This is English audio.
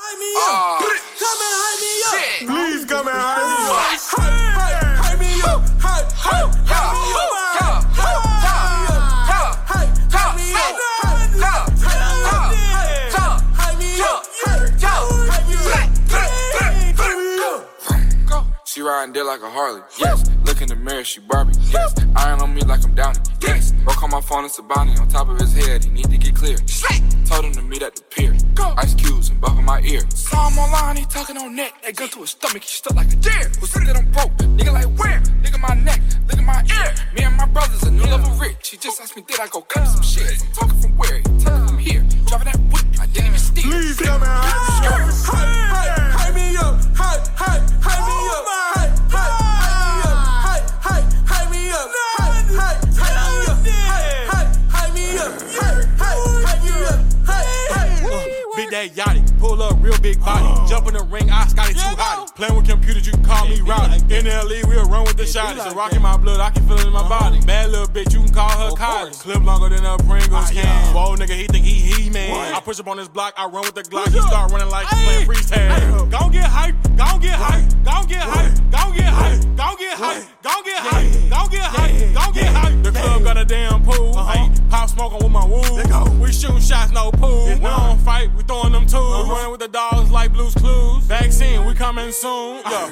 Hype me up. Come and hype me up. Please come and hype me up. Hype, hype, hype me up. Hype, hype, hype me up. Hype, hype, hype me up. Hype, hype me up. Hype me up. Hype me up. She riding there like a Harley. Yes. Look in the mirror, she Barbie. Yes. Iron on me like I'm Downey. Yes. Broke on my phone, it's a bounty on top of his head. He need to get clear. Told him to meet at the pier. Ice cubes and buff in my ear. Saw him online, he talking on net. That gun to his stomach, he stuck like a deer. Who said that I'm broke? Nigga like where? Nigga my neck, at my ear. Me and my brothers a new level rich. He just asked me did I go cut some shit. That yachty, pull up real big body. Jump in the ring, I Scotty too hot. Playing with computers, you can call me Rowdy. In the LE, we'll run with the shotty. So rocking my blood, I can feel it in my body. Bad little bitch, you can call her Kylie. Clip longer than a Pringles can. Whoa, nigga, he think he he man. I push up on this block, I run with the Glock. He start running like playing freeze tag. Gon' get hype, gon' get hype, gon' get hype, gon' get hype, gon' get hype, pop smoking with my woo. We shooting shots, no pool. We don't fight, we throwing them tools. Running with the dogs like Blue's Clues. Vaccine, we coming soon. Yeah.